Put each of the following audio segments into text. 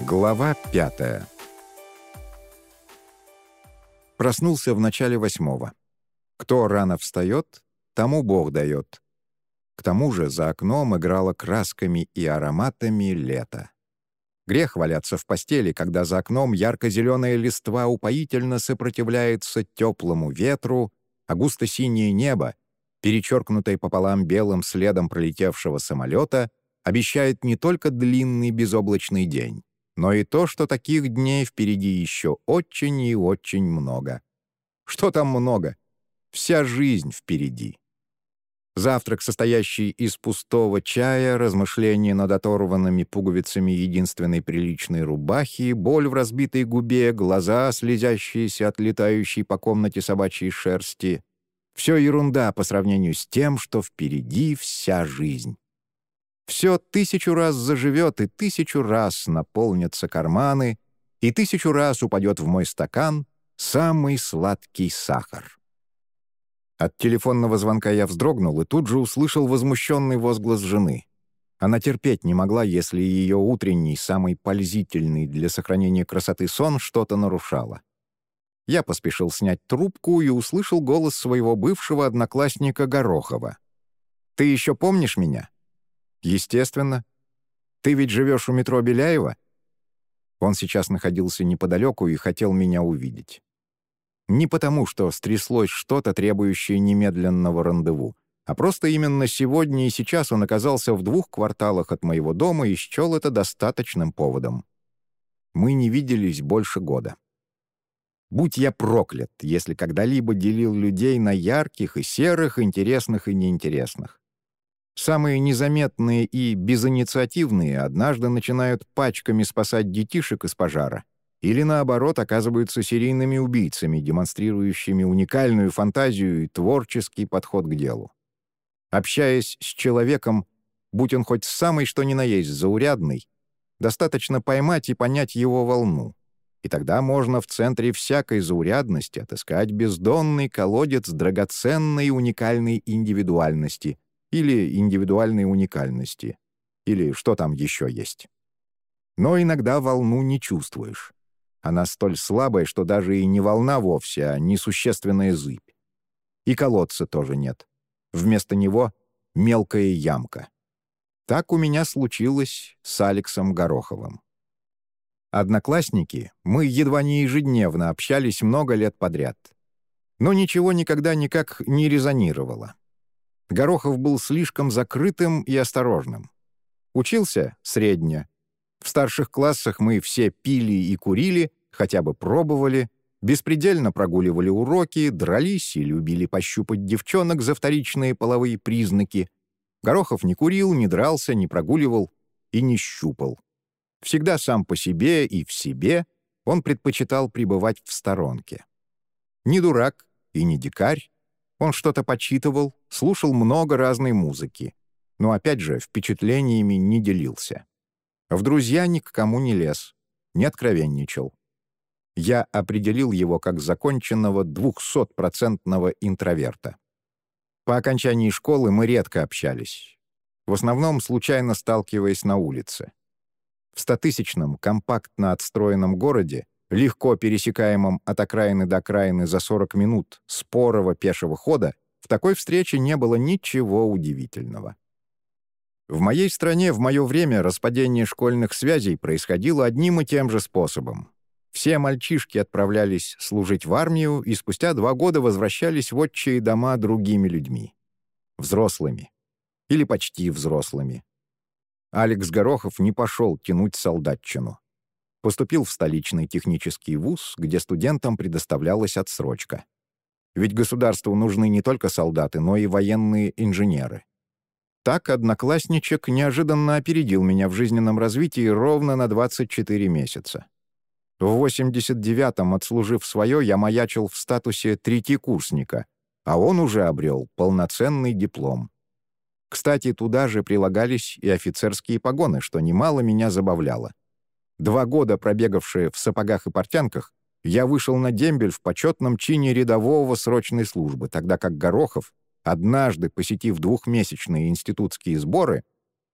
Глава пятая Проснулся в начале восьмого. Кто рано встает, тому Бог дает. К тому же за окном играло красками и ароматами лето. Грех валяться в постели, когда за окном ярко-зеленая листва упоительно сопротивляется теплому ветру, а густо-синее небо, перечеркнутое пополам белым следом пролетевшего самолета, обещает не только длинный безоблачный день, но и то, что таких дней впереди еще очень и очень много. Что там много? Вся жизнь впереди. Завтрак, состоящий из пустого чая, размышления над оторванными пуговицами единственной приличной рубахи, боль в разбитой губе, глаза, слезящиеся от летающей по комнате собачьей шерсти — все ерунда по сравнению с тем, что впереди вся жизнь. Все тысячу раз заживет, и тысячу раз наполнятся карманы, и тысячу раз упадет в мой стакан самый сладкий сахар. От телефонного звонка я вздрогнул и тут же услышал возмущенный возглас жены. Она терпеть не могла, если ее утренний, самый пользительный для сохранения красоты сон что-то нарушало. Я поспешил снять трубку и услышал голос своего бывшего одноклассника Горохова. «Ты еще помнишь меня?» «Естественно. Ты ведь живешь у метро Беляева?» Он сейчас находился неподалеку и хотел меня увидеть. Не потому, что стряслось что-то, требующее немедленного рандеву, а просто именно сегодня и сейчас он оказался в двух кварталах от моего дома и счел это достаточным поводом. Мы не виделись больше года. Будь я проклят, если когда-либо делил людей на ярких и серых, интересных и неинтересных. Самые незаметные и безинициативные однажды начинают пачками спасать детишек из пожара или, наоборот, оказываются серийными убийцами, демонстрирующими уникальную фантазию и творческий подход к делу. Общаясь с человеком, будь он хоть самый что ни на есть заурядный, достаточно поймать и понять его волну. И тогда можно в центре всякой заурядности отыскать бездонный колодец драгоценной уникальной индивидуальности — или индивидуальной уникальности, или что там еще есть. Но иногда волну не чувствуешь. Она столь слабая, что даже и не волна вовсе, а несущественная зыбь. И колодца тоже нет. Вместо него — мелкая ямка. Так у меня случилось с Алексом Гороховым. Одноклассники, мы едва не ежедневно общались много лет подряд. Но ничего никогда никак не резонировало. Горохов был слишком закрытым и осторожным. Учился средне. В старших классах мы все пили и курили, хотя бы пробовали, беспредельно прогуливали уроки, дрались и любили пощупать девчонок за вторичные половые признаки. Горохов не курил, не дрался, не прогуливал и не щупал. Всегда сам по себе и в себе он предпочитал пребывать в сторонке. Не дурак и не дикарь, он что-то почитывал, слушал много разной музыки, но, опять же, впечатлениями не делился. В друзья ни к кому не лез, не откровенничал. Я определил его как законченного двухсотпроцентного интроверта. По окончании школы мы редко общались, в основном случайно сталкиваясь на улице. В стотысячном, компактно отстроенном городе легко пересекаемом от окраины до окраины за 40 минут спорого пешего хода, в такой встрече не было ничего удивительного. В моей стране в мое время распадение школьных связей происходило одним и тем же способом. Все мальчишки отправлялись служить в армию и спустя два года возвращались в отчие дома другими людьми. Взрослыми. Или почти взрослыми. Алекс Горохов не пошел тянуть солдатчину. Поступил в столичный технический вуз, где студентам предоставлялась отсрочка. Ведь государству нужны не только солдаты, но и военные инженеры. Так одноклассничек неожиданно опередил меня в жизненном развитии ровно на 24 месяца. В 89-м, отслужив свое, я маячил в статусе третьекурсника, а он уже обрел полноценный диплом. Кстати, туда же прилагались и офицерские погоны, что немало меня забавляло. Два года пробегавшие в сапогах и портянках, я вышел на дембель в почетном чине рядового срочной службы, тогда как Горохов, однажды посетив двухмесячные институтские сборы,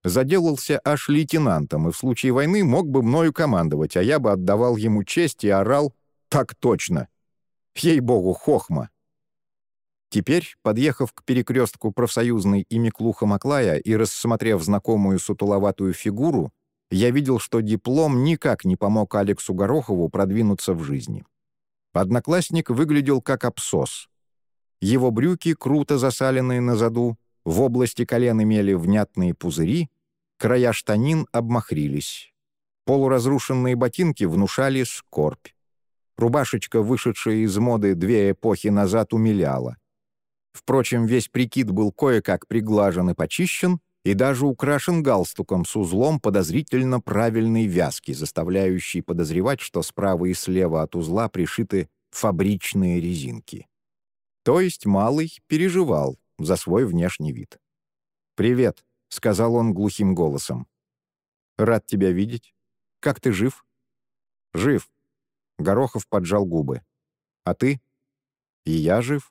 Заделался аж лейтенантом, и в случае войны мог бы мною командовать, а я бы отдавал ему честь и орал «Так точно!» Ей-богу, хохма! Теперь, подъехав к перекрестку профсоюзной и Миклуха Маклая и рассмотрев знакомую сутуловатую фигуру, я видел, что диплом никак не помог Алексу Горохову продвинуться в жизни. Одноклассник выглядел как абсос. Его брюки, круто засаленные на заду, в области колен имели внятные пузыри, края штанин обмахрились. Полуразрушенные ботинки внушали скорбь. Рубашечка, вышедшая из моды две эпохи назад, умиляла. Впрочем, весь прикид был кое-как приглажен и почищен, и даже украшен галстуком с узлом подозрительно правильной вязки, заставляющей подозревать, что справа и слева от узла пришиты фабричные резинки. То есть Малый переживал за свой внешний вид. «Привет», — сказал он глухим голосом. «Рад тебя видеть. Как ты жив?» «Жив». Горохов поджал губы. «А ты?» «И я жив».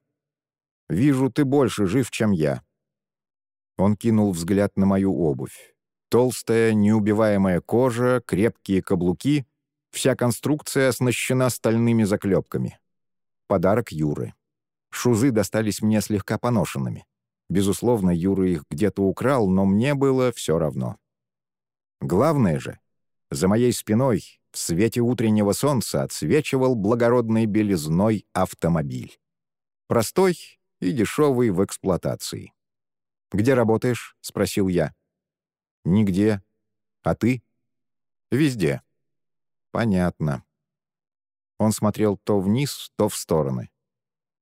«Вижу, ты больше жив, чем я». Он кинул взгляд на мою обувь. Толстая, неубиваемая кожа, крепкие каблуки — вся конструкция оснащена стальными заклепками. Подарок Юры. Шузы достались мне слегка поношенными. Безусловно, Юра их где-то украл, но мне было все равно. Главное же, за моей спиной в свете утреннего солнца отсвечивал благородной белизной автомобиль. Простой и дешевый в эксплуатации. «Где работаешь?» — спросил я. «Нигде. А ты?» «Везде». «Понятно». Он смотрел то вниз, то в стороны.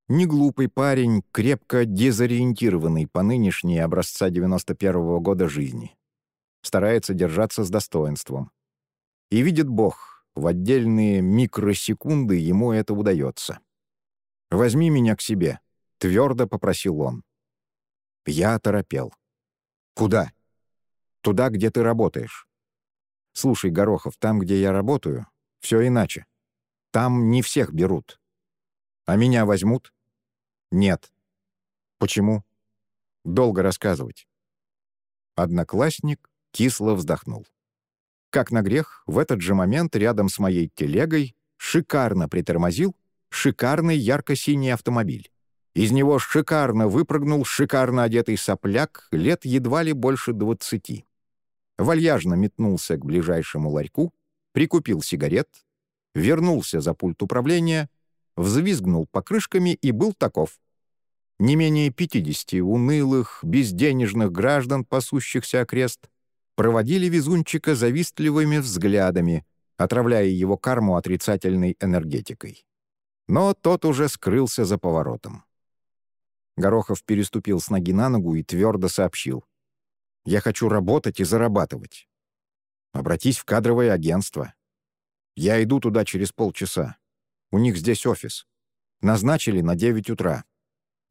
Неглупый парень, крепко дезориентированный по нынешней образца 91-го года жизни. Старается держаться с достоинством. И видит Бог, в отдельные микросекунды ему это удается. «Возьми меня к себе», — твердо попросил он. Я оторопел. «Куда?» «Туда, где ты работаешь». «Слушай, Горохов, там, где я работаю, все иначе. Там не всех берут. А меня возьмут?» «Нет». «Почему?» «Долго рассказывать». Одноклассник кисло вздохнул. Как на грех, в этот же момент рядом с моей телегой шикарно притормозил шикарный ярко-синий автомобиль. Из него шикарно выпрыгнул шикарно одетый сопляк лет едва ли больше двадцати. Вальяжно метнулся к ближайшему ларьку, прикупил сигарет, вернулся за пульт управления взвизгнул покрышками и был таков. Не менее 50 унылых, безденежных граждан, пасущихся окрест, проводили везунчика завистливыми взглядами, отравляя его карму отрицательной энергетикой. Но тот уже скрылся за поворотом. Горохов переступил с ноги на ногу и твердо сообщил. «Я хочу работать и зарабатывать. Обратись в кадровое агентство. Я иду туда через полчаса. У них здесь офис. Назначили на 9 утра.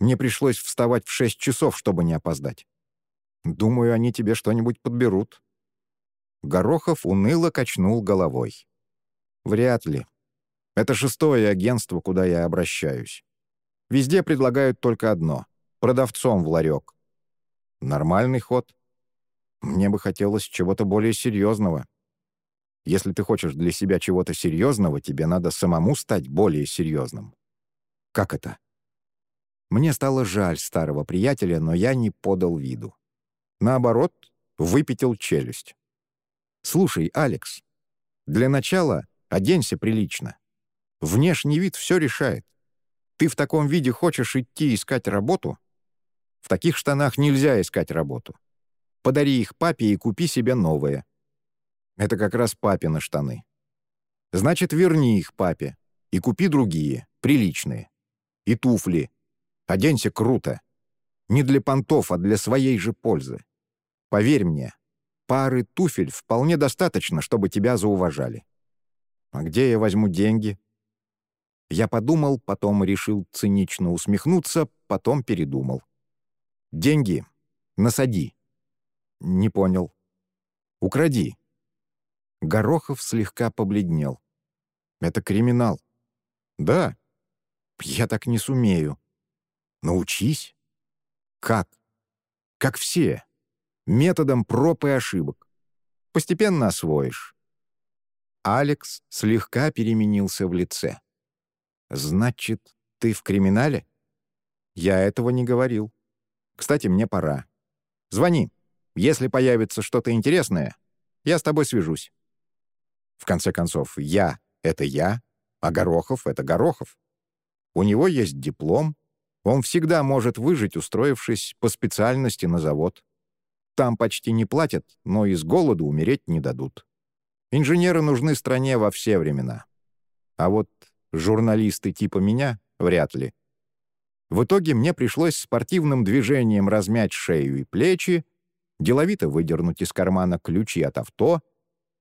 Мне пришлось вставать в 6 часов, чтобы не опоздать. Думаю, они тебе что-нибудь подберут». Горохов уныло качнул головой. «Вряд ли. Это шестое агентство, куда я обращаюсь. Везде предлагают только одно — продавцом в ларек. Нормальный ход. Мне бы хотелось чего-то более серьезного. Если ты хочешь для себя чего-то серьезного, тебе надо самому стать более серьезным. Как это? Мне стало жаль старого приятеля, но я не подал виду. Наоборот, выпятил челюсть. «Слушай, Алекс, для начала оденься прилично. Внешний вид все решает. Ты в таком виде хочешь идти искать работу? В таких штанах нельзя искать работу. Подари их папе и купи себе новые. Это как раз папины штаны. Значит, верни их папе и купи другие, приличные. И туфли. Оденься круто. Не для понтов, а для своей же пользы. Поверь мне, пары туфель вполне достаточно, чтобы тебя зауважали. А где я возьму деньги? Я подумал, потом решил цинично усмехнуться, потом передумал. Деньги насади. Не понял. Укради. Горохов слегка побледнел. «Это криминал». «Да». «Я так не сумею». «Научись». «Как?» «Как все. Методом проб и ошибок. Постепенно освоишь. Алекс слегка переменился в лице. «Значит, ты в криминале?» «Я этого не говорил. Кстати, мне пора. Звони. Если появится что-то интересное, я с тобой свяжусь». В конце концов, я — это я, а Горохов — это Горохов. У него есть диплом, он всегда может выжить, устроившись по специальности на завод. Там почти не платят, но из голода умереть не дадут. Инженеры нужны стране во все времена. А вот журналисты типа меня — вряд ли. В итоге мне пришлось спортивным движением размять шею и плечи, деловито выдернуть из кармана ключи от авто,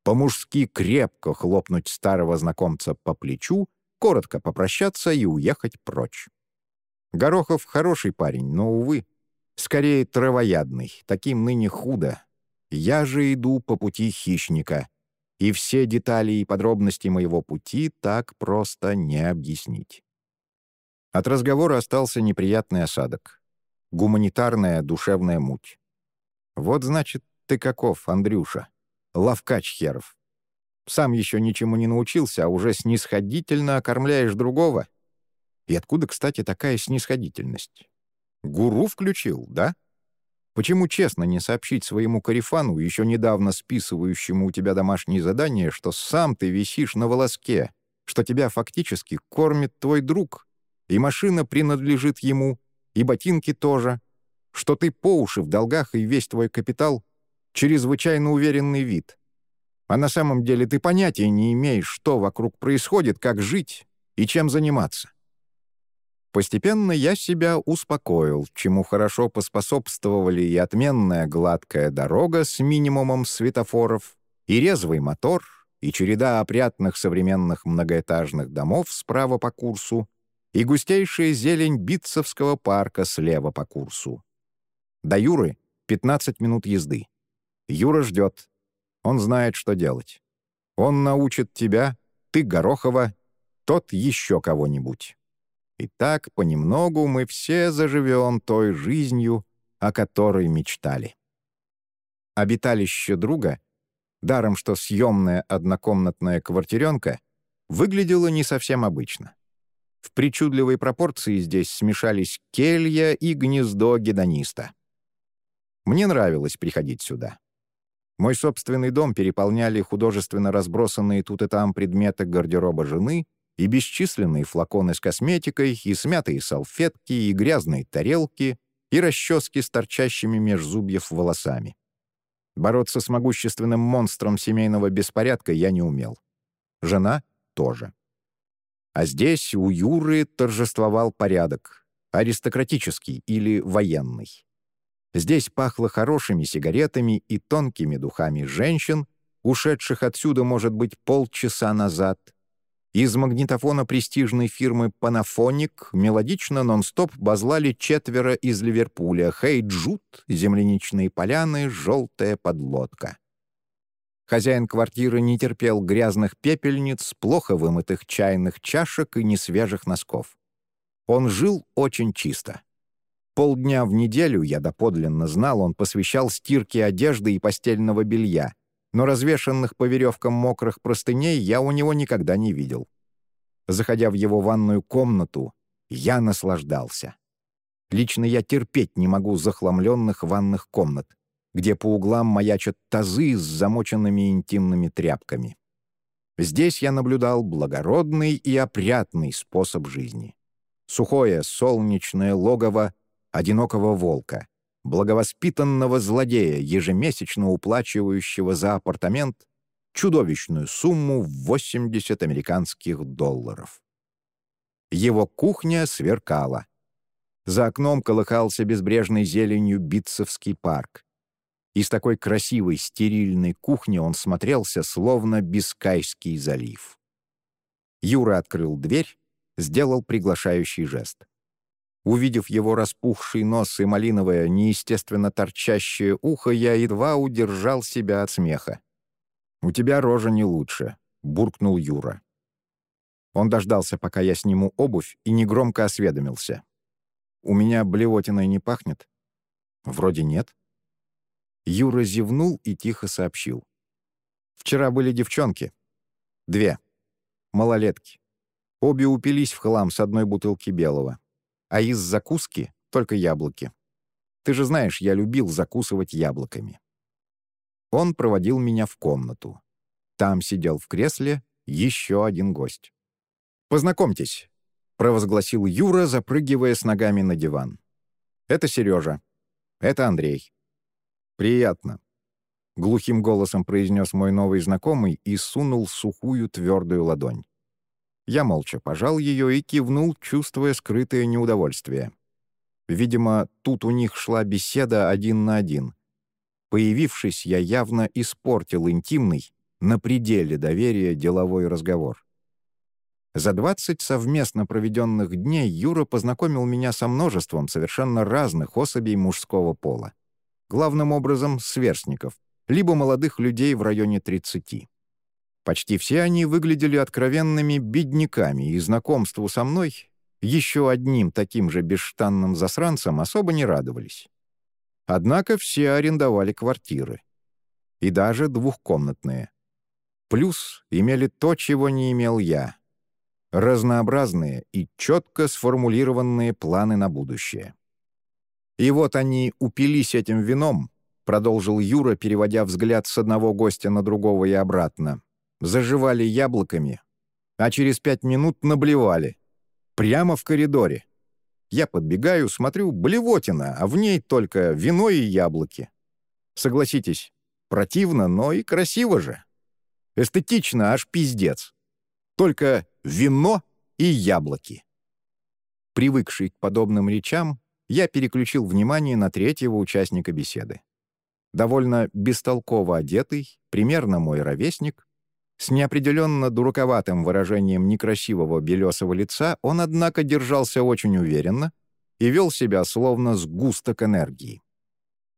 по-мужски крепко хлопнуть старого знакомца по плечу, коротко попрощаться и уехать прочь. Горохов хороший парень, но, увы, скорее травоядный, таким ныне худо. Я же иду по пути хищника, и все детали и подробности моего пути так просто не объяснить. От разговора остался неприятный осадок. Гуманитарная душевная муть. Вот значит, ты каков, Андрюша. Лавкач херов. Сам еще ничему не научился, а уже снисходительно окормляешь другого. И откуда, кстати, такая снисходительность? Гуру включил, да? Почему честно не сообщить своему карифану, еще недавно списывающему у тебя домашние задания, что сам ты висишь на волоске, что тебя фактически кормит твой друг, и машина принадлежит ему, и ботинки тоже, что ты по уши в долгах и весь твой капитал — чрезвычайно уверенный вид. А на самом деле ты понятия не имеешь, что вокруг происходит, как жить и чем заниматься. Постепенно я себя успокоил, чему хорошо поспособствовали и отменная гладкая дорога с минимумом светофоров, и резвый мотор, и череда опрятных современных многоэтажных домов справа по курсу, и густейшая зелень Битцевского парка слева по курсу. До Юры — 15 минут езды. Юра ждет. Он знает, что делать. Он научит тебя, ты Горохова, тот еще кого-нибудь. И так понемногу мы все заживем той жизнью, о которой мечтали. Обиталище друга, даром что съемная однокомнатная квартиренка, выглядело не совсем обычно. В причудливой пропорции здесь смешались келья и гнездо гедониста. Мне нравилось приходить сюда. Мой собственный дом переполняли художественно разбросанные тут и там предметы гардероба жены и бесчисленные флаконы с косметикой, и смятые салфетки, и грязные тарелки, и расчески с торчащими меж волосами. Бороться с могущественным монстром семейного беспорядка я не умел. Жена тоже. А здесь у Юры торжествовал порядок, аристократический или военный. Здесь пахло хорошими сигаретами и тонкими духами женщин, ушедших отсюда, может быть, полчаса назад — из магнитофона престижной фирмы Panaphonic мелодично нон-стоп базлали четверо из Ливерпуля «Хей, Джуд», «Земляничные поляны», «Желтая подлодка». Хозяин квартиры не терпел грязных пепельниц, плохо вымытых чайных чашек и несвежих носков. Он жил очень чисто. Полдня в неделю, я доподлинно знал, он посвящал стирке одежды и постельного белья — но развешанных по веревкам мокрых простыней я у него никогда не видел. Заходя в его ванную комнату, я наслаждался. Лично я терпеть не могу захламленных ванных комнат, где по углам маячат тазы с замоченными интимными тряпками. Здесь я наблюдал благородный и опрятный способ жизни. Сухое солнечное логово одинокого волка, благовоспитанного злодея, ежемесячно уплачивающего за апартамент чудовищную сумму в 80 американских долларов. Его кухня сверкала. За окном колыхался безбрежной зеленью Битцевский парк. Из такой красивой стерильной кухни он смотрелся, словно Бискайский залив. Юра открыл дверь, сделал приглашающий жест. Увидев его распухший нос и малиновое, неестественно торчащее ухо, я едва удержал себя от смеха. «У тебя рожа не лучше», — буркнул Юра. Он дождался, пока я сниму обувь, и негромко осведомился. «У меня блевотиной не пахнет?» «Вроде нет». Юра зевнул и тихо сообщил. «Вчера были девчонки. Две. Малолетки. Обе упились в хлам с одной бутылки белого. А из закуски только яблоки. Ты же знаешь, я любил закусывать яблоками». Он проводил меня в комнату. Там сидел в кресле еще один гость. «Познакомьтесь», — провозгласил Юра, запрыгивая с ногами на диван. «Это Сережа. Это Андрей». «Приятно», — глухим голосом произнес мой новый знакомый и сунул сухую твердую ладонь. Я молча пожал ее и кивнул, чувствуя скрытое неудовольствие. Видимо, тут у них шла беседа один на один. Появившись, я явно испортил интимный, на пределе доверия деловой разговор. За 20 совместно проведенных дней Юра познакомил меня со множеством совершенно разных особей мужского пола. Главным образом — сверстников, либо молодых людей в районе 30. Почти все они выглядели откровенными бедняками, и знакомству со мной, еще одним таким же бесштанным засранцем, особо не радовались. Однако все арендовали квартиры. И даже двухкомнатные. Плюс имели то, чего не имел я. Разнообразные и четко сформулированные планы на будущее. И вот они упились этим вином, продолжил Юра, переводя взгляд с одного гостя на другого и обратно. Заживали яблоками, а через пять минут наблевали. Прямо в коридоре. Я подбегаю, смотрю, блевотина, а в ней только вино и яблоки. Согласитесь, противно, но и красиво же. Эстетично, аж пиздец. Только вино и яблоки. Привыкший к подобным речам, я переключил внимание на третьего участника беседы. Довольно бестолково одетый, примерно мой ровесник, с неопределенно дураковатым выражением некрасивого белесого лица он, однако, держался очень уверенно и вел себя словно сгусток энергии.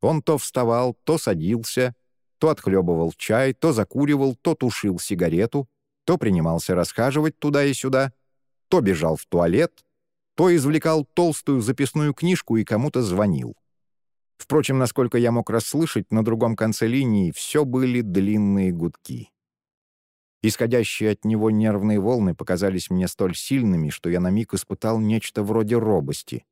Он то вставал, то садился, то отхлебывал чай, то закуривал, то тушил сигарету, то принимался расхаживать туда и сюда, то бежал в туалет, то извлекал толстую записную книжку и кому-то звонил. Впрочем, насколько я мог расслышать, на другом конце линии все были длинные гудки. Исходящие от него нервные волны показались мне столь сильными, что я на миг испытал нечто вроде робости.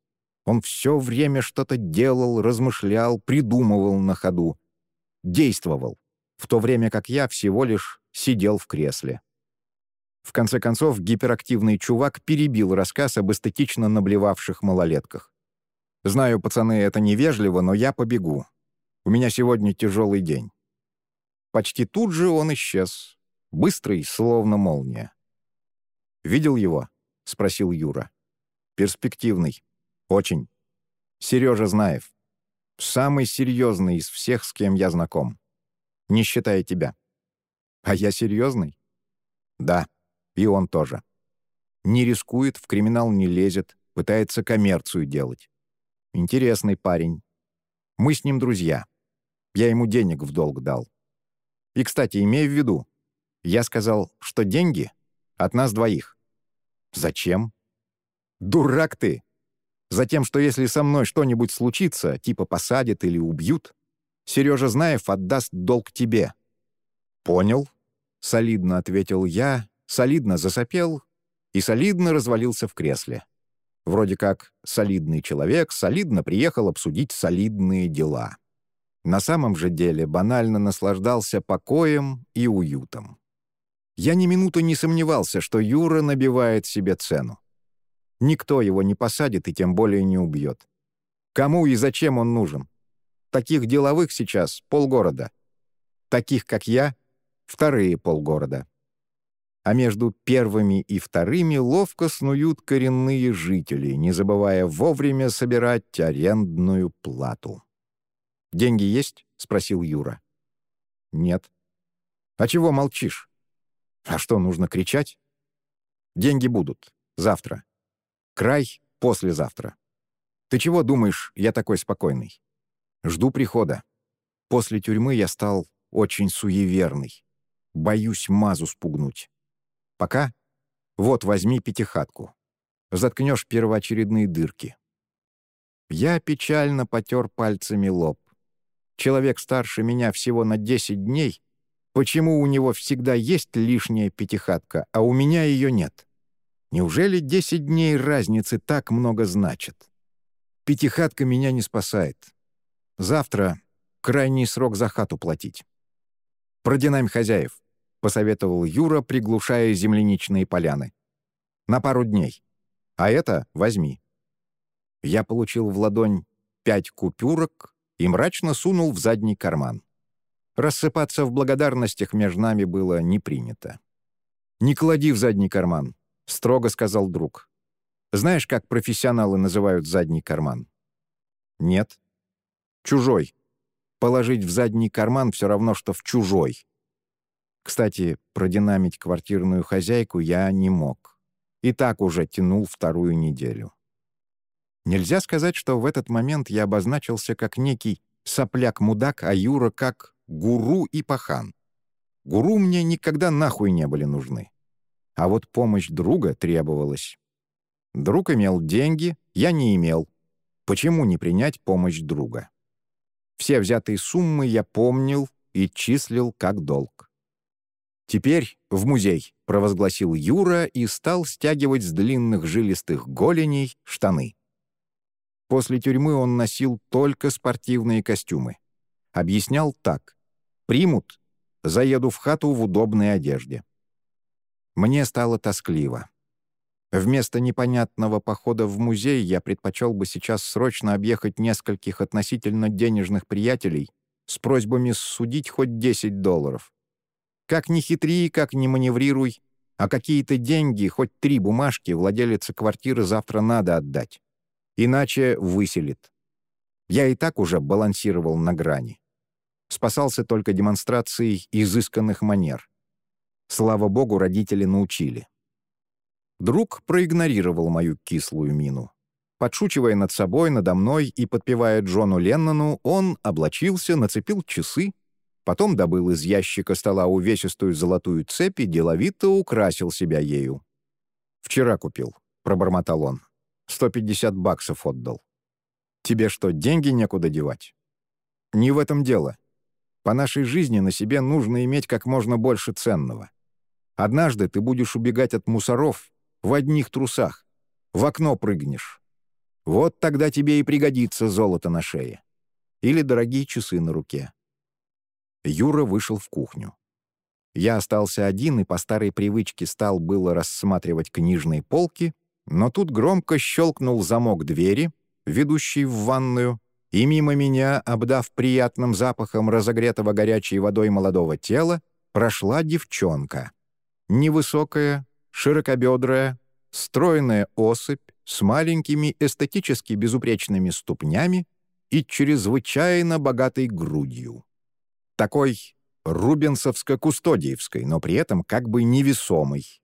Он все время что-то делал, размышлял, придумывал на ходу действовал, в то время как я всего лишь сидел в кресле. В конце концов, гиперактивный чувак перебил рассказ об эстетично наблевавших малолетках. «Знаю, пацаны, это невежливо, но я побегу. У меня сегодня тяжелый день». Почти тут же он исчез, быстрый, словно молния. «Видел его?» — спросил Юра. «Перспективный. Очень. Сережа Знаев. Самый серьезный из всех, с кем я знаком. Не считая тебя. А я серьезный? Да, и он тоже. Не рискует, в криминал не лезет, пытается коммерцию делать. Интересный парень. Мы с ним друзья. Я ему денег в долг дал. И, кстати, имей в виду, я сказал, что деньги от нас двоих. Зачем? Дурак ты! Затем, что если со мной что-нибудь случится, типа посадят или убьют, Сережа Знаев отдаст долг тебе». «Понял», — солидно ответил я, солидно засопел и солидно развалился в кресле. Вроде как солидный человек солидно приехал обсудить солидные дела. На самом же деле банально наслаждался покоем и уютом. Я ни минуты не сомневался, что Юра набивает себе цену. Никто его не посадит и тем более не убьет. Кому и зачем он нужен? Таких деловых сейчас полгорода. Таких, как я, вторые полгорода. А между первыми и вторыми ловко снуют коренные жители, не забывая вовремя собирать арендную плату. «Деньги есть?» — спросил Юра. «Нет». «А чего молчишь?» «А что, нужно кричать?» «Деньги будут. Завтра. Край послезавтра. Ты чего думаешь, я такой спокойный? Жду прихода. После тюрьмы я стал очень суеверный. Боюсь мазу спугнуть. Пока? Вот, возьми пятихатку. Заткнешь первоочередные дырки. Я печально потер пальцами лоб. человек старше меня всего на 10 дней, почему у него всегда есть лишняя пятихатка, а у меня ее нет? Неужели 10 дней разницы так много значит? Пятихатка меня не спасает. Завтра крайний срок за хату платить. Продинамь хозяев, — посоветовал Юра, приглушая земляничные поляны. На пару дней. А это возьми. Я получил в ладонь пять купюрок и мрачно сунул в задний карман. Рассыпаться в благодарностях между нами было не принято. «Не клади в задний карман», — строго сказал друг. «Знаешь, как профессионалы называют задний карман?» «Нет». «Чужой. Положить в задний карман все равно, что в чужой». Кстати, продинамить квартирную хозяйку я не мог. И так уже тянул вторую неделю. Нельзя сказать, что в этот момент я обозначился как некий сопляк-мудак, а Юра как гуру и пахан. Гуру мне никогда нахуй не были нужны. А вот помощь друга требовалась. Друг имел деньги, я не имел. Почему не принять помощь друга? Все взятые суммы я помнил и числил как долг. «Теперь в музей», — провозгласил Юра и стал стягивать с длинных жилистых голеней штаны. После тюрьмы он носил только спортивные костюмы. Объяснял так. «Примут, заеду в хату в удобной одежде». Мне стало тоскливо. Вместо непонятного похода в музей я предпочел бы сейчас срочно объехать нескольких относительно денежных приятелей с просьбами судить хоть 10 долларов. Как ни хитри, как ни маневрируй, а какие-то деньги, хоть три бумажки, владелице квартиры завтра надо отдать. Иначе выселит. Я и так уже балансировал на грани. Спасался только демонстрацией изысканных манер. Слава богу, родители научили. Друг проигнорировал мою кислую мину. Подшучивая над собой, надо мной и подпевая Джону Леннону, он облачился, нацепил часы, потом добыл из ящика стола увесистую золотую цепь и деловито украсил себя ею. «Вчера купил», — пробормотал он. 150 баксов отдал. Тебе что, деньги некуда девать? Не в этом дело. По нашей жизни на себе нужно иметь как можно больше ценного. Однажды ты будешь убегать от мусоров в одних трусах, в окно прыгнешь. Вот тогда тебе и пригодится золото на шее. Или дорогие часы на руке. Юра вышел в кухню. Я остался один и по старой привычке стал было рассматривать книжные полки, но тут громко щелкнул замок двери, ведущий в ванную, и мимо меня, обдав приятным запахом разогретого горячей водой молодого тела, прошла девчонка. Невысокая, широкобедрая, стройная особь с маленькими эстетически безупречными ступнями и чрезвычайно богатой грудью. Такой рубенсовско-кустодиевской, но при этом как бы невесомый,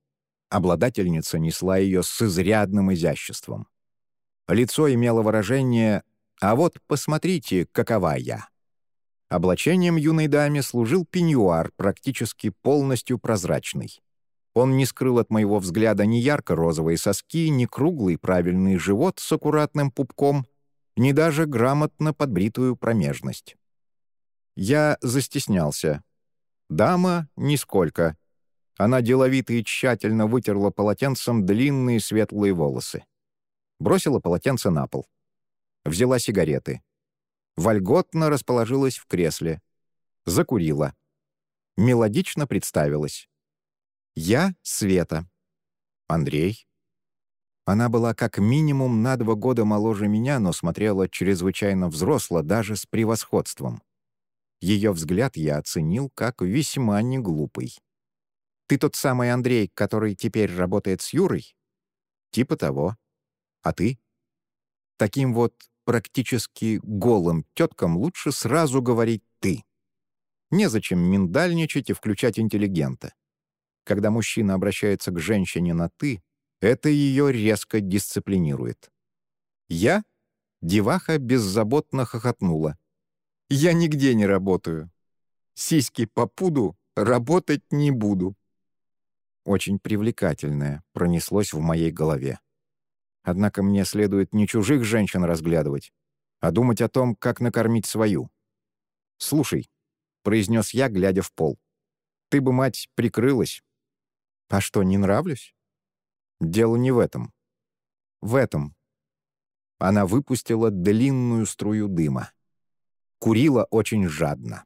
Обладательница несла ее с изрядным изяществом. Лицо имело выражение «А вот посмотрите, какова я». Облачением юной даме служил пеньюар, практически полностью прозрачный. Он не скрыл от моего взгляда ни ярко-розовые соски, ни круглый правильный живот с аккуратным пупком, ни даже грамотно подбритую промежность. Я застеснялся. Дама — нисколько. Она деловито и тщательно вытерла полотенцем длинные светлые волосы. Бросила полотенце на пол. Взяла сигареты. Вольготно расположилась в кресле. Закурила. Мелодично представилась. «Я Света». «Андрей». Она была как минимум на два года моложе меня, но смотрела чрезвычайно взросло, даже с превосходством. Ее взгляд я оценил как весьма неглупый. Ты тот самый Андрей, который теперь работает с Юрой? Типа того. А ты? Таким вот практически голым теткам лучше сразу говорить «ты». Незачем миндальничать и включать интеллигента. Когда мужчина обращается к женщине на «ты», это ее резко дисциплинирует. Я? Деваха беззаботно хохотнула. Я нигде не работаю. Сиськи по пуду работать не буду очень привлекательное, пронеслось в моей голове. Однако мне следует не чужих женщин разглядывать, а думать о том, как накормить свою. «Слушай», — произнес я, глядя в пол, — «ты бы, мать, прикрылась». «А что, не нравлюсь?» «Дело не в этом. В этом». Она выпустила длинную струю дыма. Курила очень жадно.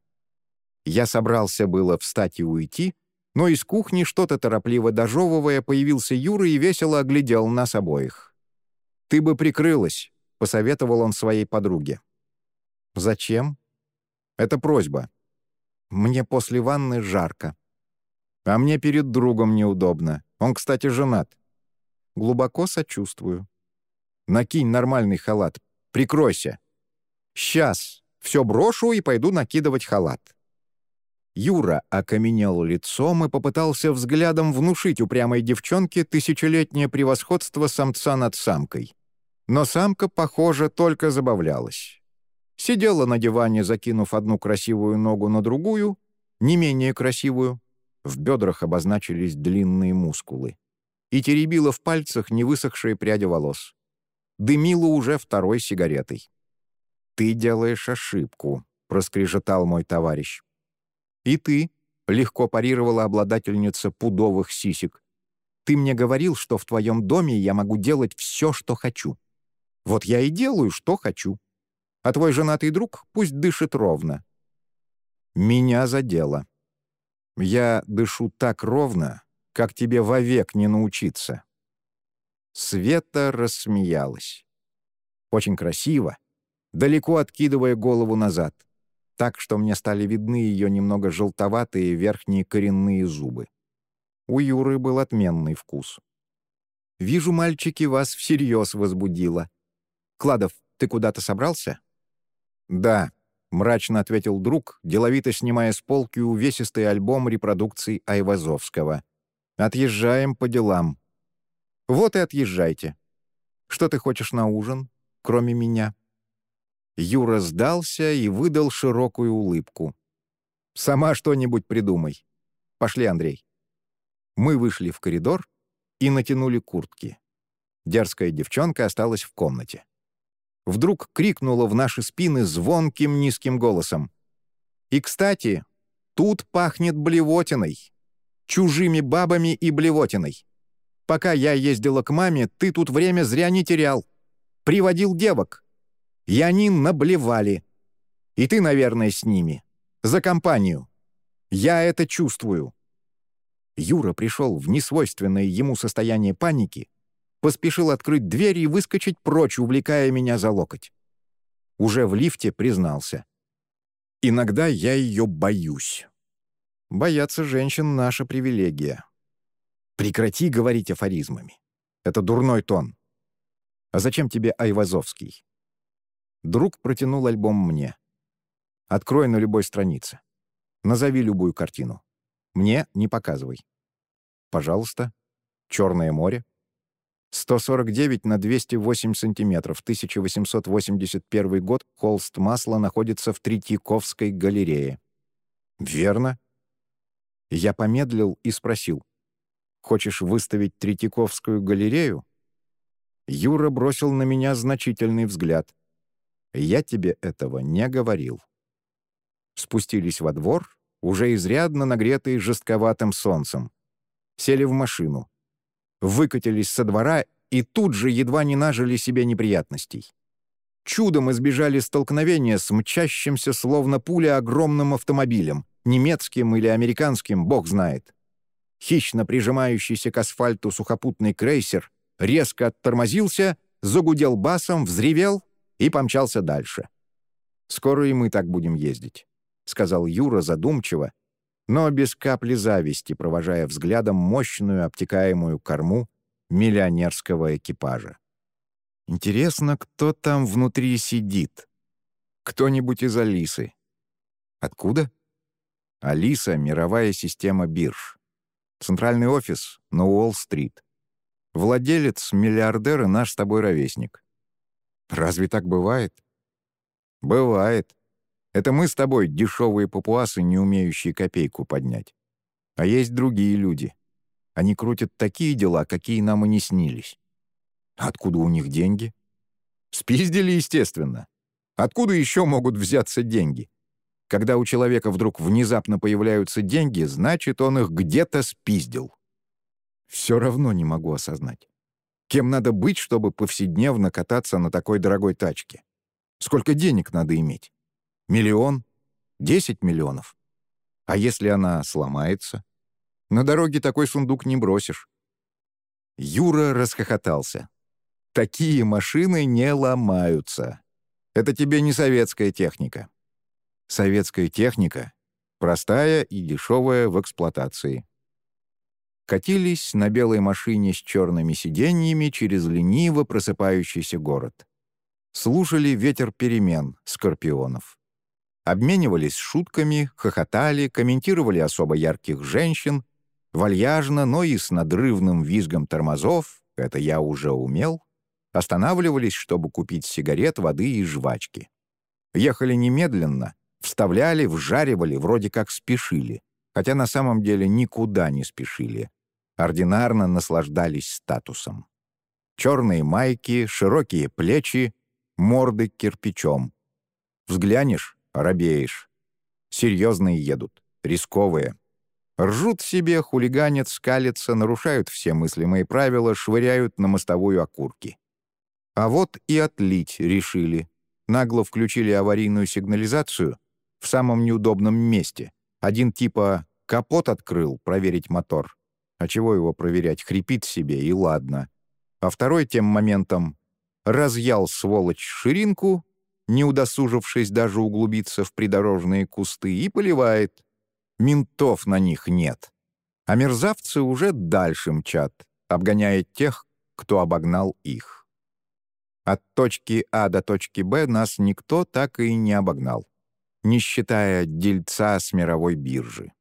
Я собрался было встать и уйти, но из кухни, что-то торопливо дожевывая, появился Юра и весело оглядел нас обоих. «Ты бы прикрылась», — посоветовал он своей подруге. «Зачем?» «Это просьба. Мне после ванны жарко. А мне перед другом неудобно. Он, кстати, женат. Глубоко сочувствую. Накинь нормальный халат. Прикройся. Сейчас. Все брошу и пойду накидывать халат. Юра окаменел лицом и попытался взглядом внушить упрямой девчонке тысячелетнее превосходство самца над самкой. Но самка, похоже, только забавлялась. Сидела на диване, закинув одну красивую ногу на другую, не менее красивую, в бедрах обозначились длинные мускулы, и теребила в пальцах невысохшие пряди волос. Дымила уже второй сигаретой. «Ты делаешь ошибку», — проскрежетал мой товарищ. «И ты», — легко парировала обладательница пудовых сисек. «Ты мне говорил, что в твоем доме я могу делать все, что хочу. Вот я и делаю, что хочу. А твой женатый друг пусть дышит ровно». Меня задело. Я дышу так ровно, как тебе вовек не научиться. Света рассмеялась. Очень красиво, далеко откидывая голову назад так что мне стали видны ее немного желтоватые верхние коренные зубы. У Юры был отменный вкус. «Вижу, мальчики, вас всерьез возбудило. Кладов, ты куда-то собрался?» «Да», — мрачно ответил друг, деловито снимая с полки увесистый альбом репродукций Айвазовского. «Отъезжаем по делам». «Вот и отъезжайте. Что ты хочешь на ужин, кроме меня?» Юра сдался и выдал широкую улыбку. «Сама что-нибудь придумай. Пошли, Андрей». Мы вышли в коридор и натянули куртки. Дерзкая девчонка осталась в комнате. Вдруг крикнула в наши спины звонким низким голосом. «И, кстати, тут пахнет блевотиной. Чужими бабами и блевотиной. Пока я ездила к маме, ты тут время зря не терял. Приводил девок. И они наблевали. И ты, наверное, с ними. За компанию. Я это чувствую». Юра пришел в несвойственное ему состояние паники, поспешил открыть дверь и выскочить прочь, увлекая меня за локоть. Уже в лифте признался. «Иногда я ее боюсь. Бояться женщин — наша привилегия. Прекрати говорить афоризмами. Это дурной тон. А зачем тебе Айвазовский? Друг протянул альбом мне. «Открой на любой странице. Назови любую картину. Мне не показывай. Пожалуйста. Черное море. 149 на 208 сантиметров, 1881 год, холст масла находится в Третьяковской галерее. Верно. Я помедлил и спросил. Хочешь выставить Третьяковскую галерею? Юра бросил на меня значительный взгляд. Я тебе этого не говорил». Спустились во двор, уже изрядно нагретые жестковатым солнцем. Сели в машину. Выкатились со двора и тут же едва не нажили себе неприятностей. Чудом избежали столкновения с мчащимся словно пуля огромным автомобилем, немецким или американским, бог знает. Хищно прижимающийся к асфальту сухопутный крейсер резко оттормозился, загудел басом, взревел и помчался дальше. «Скоро и мы так будем ездить», — сказал Юра задумчиво, но без капли зависти, провожая взглядом мощную обтекаемую корму миллионерского экипажа. «Интересно, кто там внутри сидит? Кто-нибудь из Алисы?» «Откуда?» «Алиса — мировая система бирж. Центральный офис на Уолл-стрит. Владелец — миллиардер и наш с тобой ровесник. Разве так бывает? Бывает. Это мы с тобой дешевые папуасы, не умеющие копейку поднять. А есть другие люди. Они крутят такие дела, какие нам и не снились. Откуда у них деньги? Спиздили, естественно. Откуда еще могут взяться деньги? Когда у человека вдруг внезапно появляются деньги, значит, он их где-то спиздил. Все равно не могу осознать. Кем надо быть, чтобы повседневно кататься на такой дорогой тачке? Сколько денег надо иметь? Миллион? Десять миллионов? А если она сломается? На дороге такой сундук не бросишь. Юра расхохотался. Такие машины не ломаются. Это тебе не советская техника. Советская техника — простая и дешевая в эксплуатации. Катились на белой машине с черными сиденьями через лениво просыпающийся город. Слушали ветер перемен скорпионов. Обменивались шутками, хохотали, комментировали особо ярких женщин, вальяжно, но и с надрывным визгом тормозов, это я уже умел, останавливались, чтобы купить сигарет, воды и жвачки. Ехали немедленно, вставляли, вжаривали, вроде как спешили, хотя на самом деле никуда не спешили. Ординарно наслаждались статусом. Черные майки, широкие плечи, морды кирпичом. Взглянешь — робеешь. Серьезные едут, рисковые. Ржут себе, хулиганят, скалятся, нарушают все мыслимые правила, швыряют на мостовую окурки. А вот и отлить решили. Нагло включили аварийную сигнализацию в самом неудобном месте. Один типа капот открыл, проверить мотор. А чего его проверять, хрипит себе, и ладно. А второй тем моментом разъял, сволочь, ширинку, не удосужившись даже углубиться в придорожные кусты, и поливает. Ментов на них нет. А мерзавцы уже дальше мчат, обгоняя тех, кто обогнал их. От точки А до точки Б нас никто так и не обогнал, не считая дельца с мировой биржи.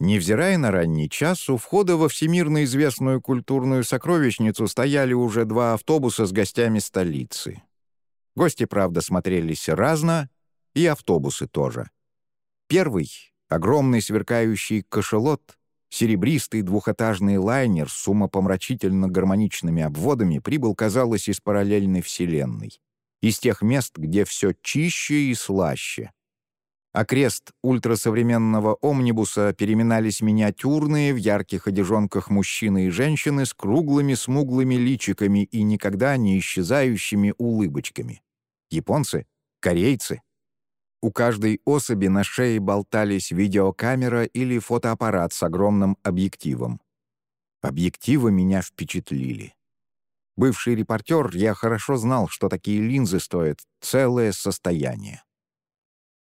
Невзирая на ранний час, у входа во всемирно известную культурную сокровищницу стояли уже два автобуса с гостями столицы. Гости, правда, смотрелись разно, и автобусы тоже. Первый — огромный сверкающий кошелот, серебристый двухэтажный лайнер с умопомрачительно гармоничными обводами прибыл, казалось, из параллельной вселенной, из тех мест, где все чище и слаще — а крест ультрасовременного омнибуса переминались миниатюрные в ярких одежонках мужчины и женщины с круглыми смуглыми личиками и никогда не исчезающими улыбочками. Японцы? Корейцы? У каждой особи на шее болтались видеокамера или фотоаппарат с огромным объективом. Объективы меня впечатлили. Бывший репортер, я хорошо знал, что такие линзы стоят целое состояние.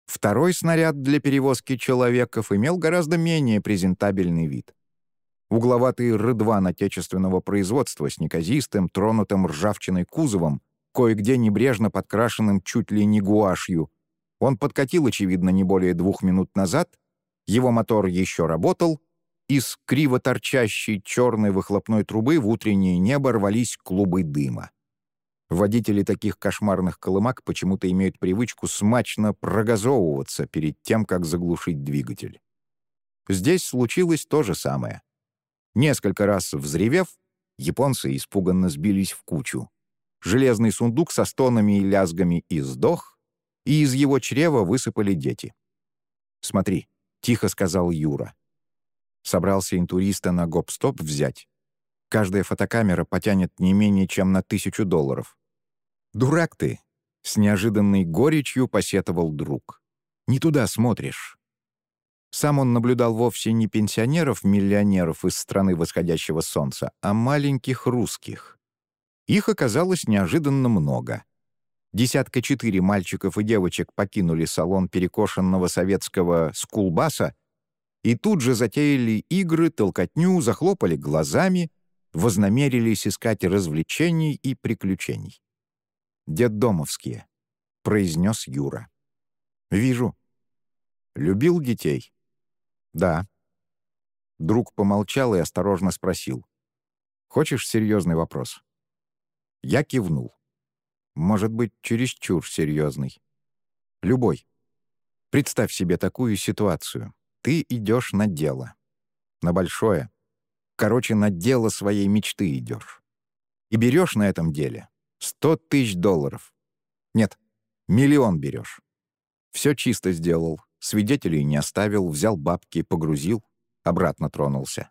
Второй снаряд для перевозки человеков имел гораздо менее презентабельный вид. Угловатый рыдван отечественного производства с неказистым, тронутым ржавчиной кузовом, кое-где небрежно подкрашенным чуть ли не гуашью. Он подкатил, очевидно, не более двух минут назад, его мотор еще работал, из криво торчащей черной выхлопной трубы в утреннее небо рвались клубы дыма. Водители таких кошмарных колымак почему-то имеют привычку смачно прогазовываться перед тем, как заглушить двигатель. Здесь случилось то же самое. Несколько раз взревев, японцы испуганно сбились в кучу. Железный сундук со стонами и лязгами издох, и из его чрева высыпали дети. «Смотри», — тихо сказал Юра. Собрался интуриста на гоп-стоп взять. Каждая фотокамера потянет не менее чем на тысячу долларов. «Дурак ты!» — с неожиданной горечью посетовал друг. «Не туда смотришь». Сам он наблюдал вовсе не пенсионеров-миллионеров из страны восходящего солнца, а маленьких русских. Их оказалось неожиданно много. Десятка четыре мальчиков и девочек покинули салон перекошенного советского скулбаса и тут же затеяли игры, толкотню, захлопали глазами, вознамерились искать развлечений и приключений. «Детдомовские», — произнес Юра. «Вижу. Любил детей?» «Да». Друг помолчал и осторожно спросил. «Хочешь серьезный вопрос?» Я кивнул. «Может быть, чересчур серьезный. Любой. Представь себе такую ситуацию. Ты идешь на дело. На большое. Короче, на дело своей мечты идешь. И берешь на этом деле Сто тысяч долларов. Нет, миллион берешь. Все чисто сделал, свидетелей не оставил, взял бабки, погрузил, обратно тронулся.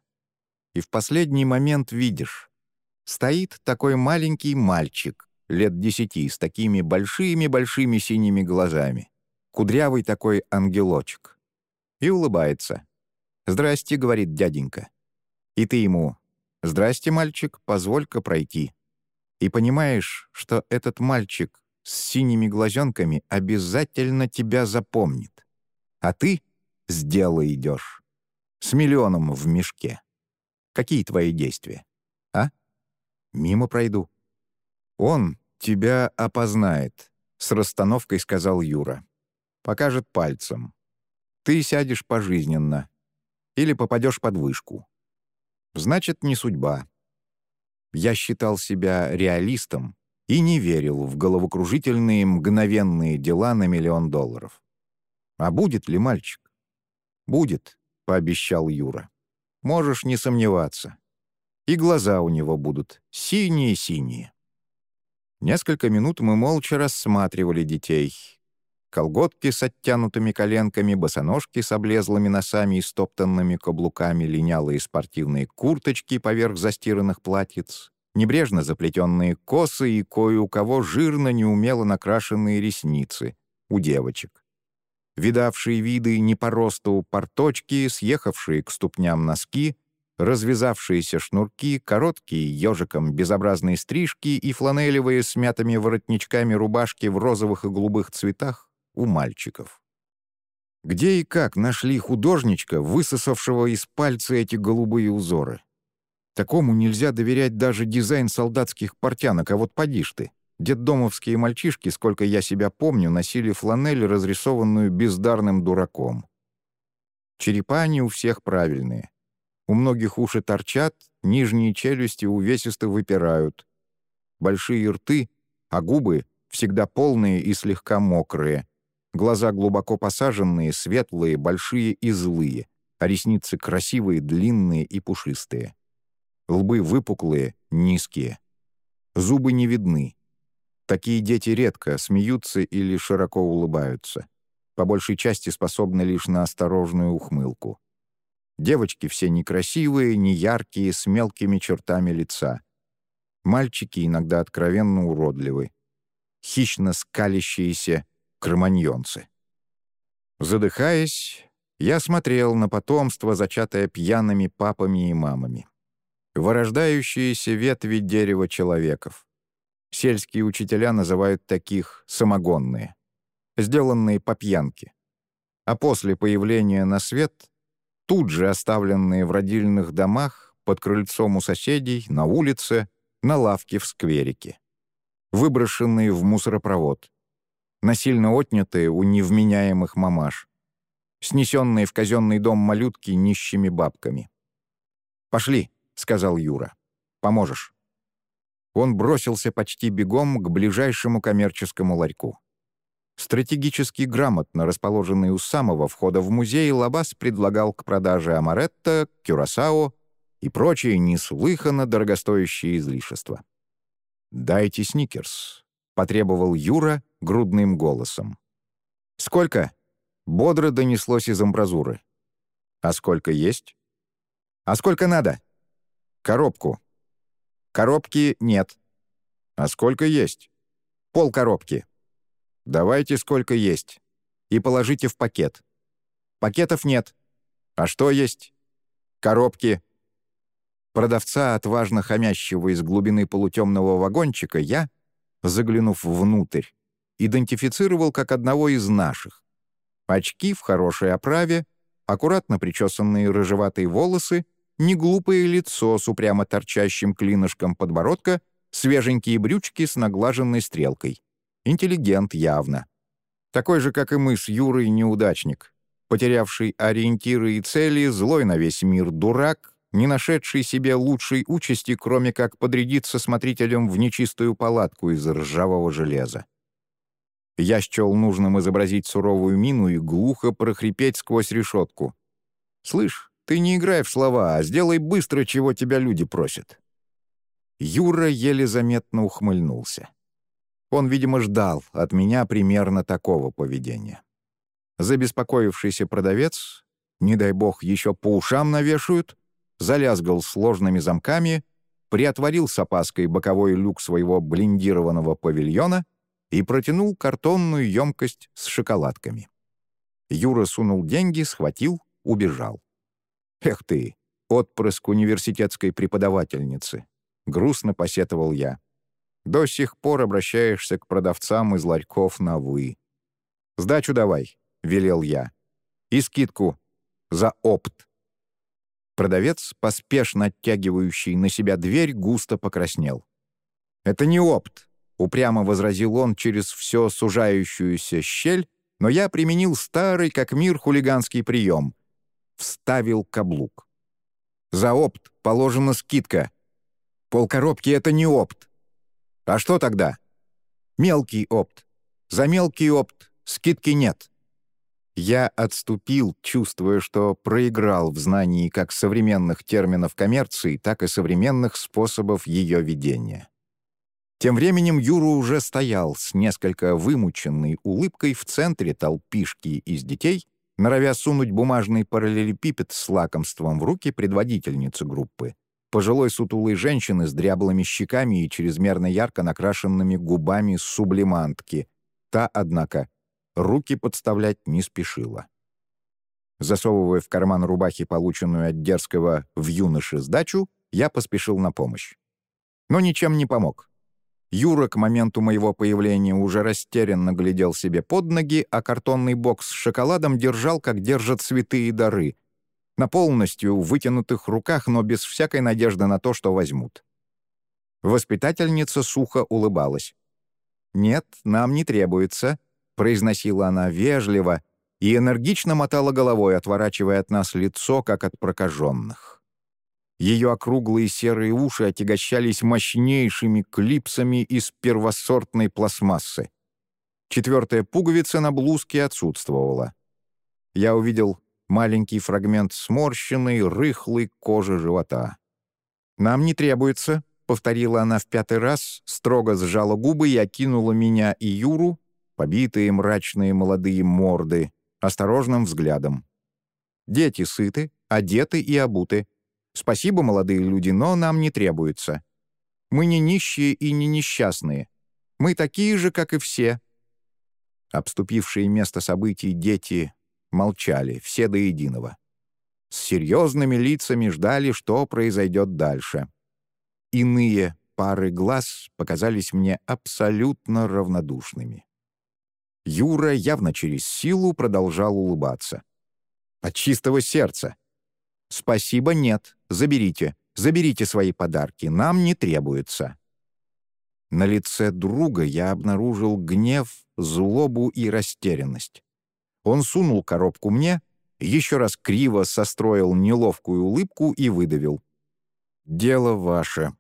И в последний момент видишь, стоит такой маленький мальчик, лет десяти, с такими большими-большими синими глазами, кудрявый такой ангелочек, и улыбается. «Здрасте», — говорит дяденька. И ты ему «Здрасте, мальчик, позволь-ка пройти». И понимаешь, что этот мальчик с синими глазенками обязательно тебя запомнит. А ты с дела идешь. С миллионом в мешке. Какие твои действия? А? Мимо пройду. Он тебя опознает, с расстановкой сказал Юра. Покажет пальцем. Ты сядешь пожизненно. Или попадешь под вышку. Значит, не судьба. Я считал себя реалистом и не верил в головокружительные мгновенные дела на миллион долларов. А будет ли мальчик? «Будет», — пообещал Юра. «Можешь не сомневаться. И глаза у него будут синие-синие». Несколько минут мы молча рассматривали детей. Колготки с оттянутыми коленками, босоножки с облезлыми носами и стоптанными каблуками, линялые спортивные курточки поверх застиранных платьиц, небрежно заплетенные косы и кое у кого жирно неумело накрашенные ресницы у девочек. Видавшие виды не по росту порточки, съехавшие к ступням носки, развязавшиеся шнурки, короткие ежиком безобразные стрижки и фланелевые с мятыми воротничками рубашки в розовых и голубых цветах у мальчиков. Где и как нашли художничка, высосавшего из пальца эти голубые узоры? Такому нельзя доверять даже дизайн солдатских портянок, а вот поди ж ты. Детдомовские мальчишки, сколько я себя помню, носили фланель, разрисованную бездарным дураком. Черепа они у всех правильные. У многих уши торчат, нижние челюсти увесисто выпирают. Большие рты, а губы всегда полные и слегка мокрые. Глаза глубоко посаженные, светлые, большие и злые, а ресницы красивые, длинные и пушистые лбы выпуклые, низкие. Зубы не видны. Такие дети редко смеются или широко улыбаются. По большей части способны лишь на осторожную ухмылку. Девочки все некрасивые, неяркие, с мелкими чертами лица. Мальчики иногда откровенно уродливы. Хищно скалящиеся кроманьонцы. Задыхаясь, я смотрел на потомство, зачатое пьяными папами и мамами вырождающиеся ветви дерева человеков. Сельские учителя называют таких «самогонные», сделанные по пьянке. А после появления на свет, тут же оставленные в родильных домах, под крыльцом у соседей, на улице, на лавке в скверике. Выброшенные в мусоропровод. Насильно отнятые у невменяемых мамаш. Снесенные в казенный дом малютки нищими бабками. «Пошли», — сказал Юра. «Поможешь». Он бросился почти бегом к ближайшему коммерческому ларьку. Стратегически грамотно расположенный у самого входа в музей, Лабас предлагал к продаже амаретто, кюрасао и прочие неслыханно дорогостоящие излишества. «Дайте сникерс», — потребовал Юра грудным голосом. «Сколько?» — бодро донеслось из амбразуры. «А сколько есть?» «А сколько надо?» Коробку. Коробки нет. А сколько есть? Пол коробки. Давайте сколько есть. И положите в пакет. Пакетов нет. А что есть? Коробки. Продавца, отважно хомящего из глубины полутемного вагончика, я, заглянув внутрь, идентифицировал как одного из наших. Очки в хорошей оправе, аккуратно причесанные рыжеватые волосы неглупое лицо с упрямо торчащим клинышком подбородка, свеженькие брючки с наглаженной стрелкой. Интеллигент явно. Такой же, как и мы с Юрой, неудачник. Потерявший ориентиры и цели, злой на весь мир дурак, не нашедший себе лучшей участи, кроме как подрядиться смотрителем в нечистую палатку из ржавого железа. Я счел нужным изобразить суровую мину и глухо прохрипеть сквозь решетку. «Слышь, ты не играй в слова, а сделай быстро, чего тебя люди просят». Юра еле заметно ухмыльнулся. Он, видимо, ждал от меня примерно такого поведения. Забеспокоившийся продавец, не дай бог, еще по ушам навешают, залязгал сложными замками, приотворил с опаской боковой люк своего блиндированного павильона и протянул картонную емкость с шоколадками. Юра сунул деньги, схватил, убежал. «Эх ты, отпрыск университетской преподавательницы!» — грустно посетовал я. «До сих пор обращаешься к продавцам из ларьков на «вы». «Сдачу давай», — велел я. «И скидку за опт». Продавец, поспешно оттягивающий на себя дверь, густо покраснел. «Это не опт», — упрямо возразил он через все сужающуюся щель, но я применил старый, как мир, хулиганский прием. Вставил каблук. «За опт положена скидка. Полкоробки — это не опт. А что тогда? Мелкий опт. За мелкий опт скидки нет». Я отступил, чувствуя, что проиграл в знании как современных терминов коммерции, так и современных способов ее ведения. Тем временем Юра уже стоял с несколько вымученной улыбкой в центре толпишки из детей, норовя сунуть бумажный параллелепипед с лакомством в руки предводительницы группы, пожилой сутулой женщины с дряблыми щеками и чрезмерно ярко накрашенными губами сублимантки. Та, однако, руки подставлять не спешила. Засовывая в карман рубахи полученную от дерзкого в юноше сдачу, я поспешил на помощь. Но ничем не помог. Юра к моменту моего появления уже растерянно глядел себе под ноги, а картонный бокс с шоколадом держал, как держат святые дары, на полностью вытянутых руках, но без всякой надежды на то, что возьмут. Воспитательница сухо улыбалась. «Нет, нам не требуется», — произносила она вежливо и энергично мотала головой, отворачивая от нас лицо, как от прокаженных. Ее округлые серые уши отягощались мощнейшими клипсами из первосортной пластмассы. Четвертая пуговица на блузке отсутствовала. Я увидел маленький фрагмент сморщенной, рыхлой кожи живота. «Нам не требуется», — повторила она в пятый раз, строго сжала губы и окинула меня и Юру, побитые мрачные молодые морды, осторожным взглядом. «Дети сыты, одеты и обуты. Спасибо, молодые люди, но нам не требуется. Мы не нищие и не несчастные. Мы такие же, как и все». Обступившие место событий дети молчали, все до единого. С серьезными лицами ждали, что произойдет дальше. Иные пары глаз показались мне абсолютно равнодушными. Юра явно через силу продолжал улыбаться. От чистого сердца. «Спасибо, нет. Заберите. Заберите свои подарки. Нам не требуется». На лице друга я обнаружил гнев, злобу и растерянность. Он сунул коробку мне, еще раз криво состроил неловкую улыбку и выдавил. «Дело ваше».